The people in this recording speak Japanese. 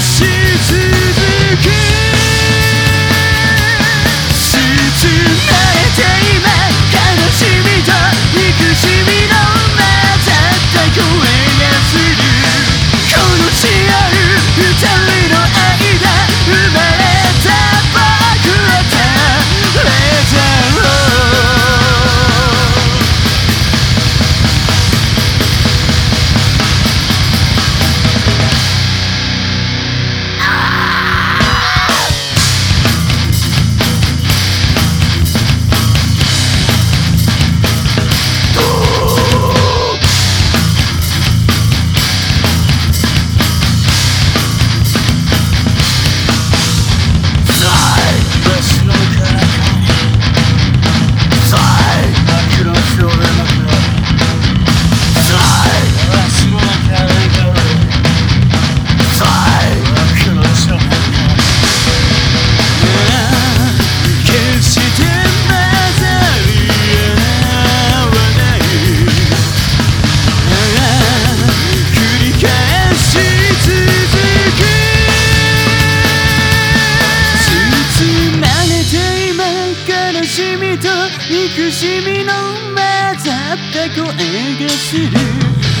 失去憎しみの混ざった声がする。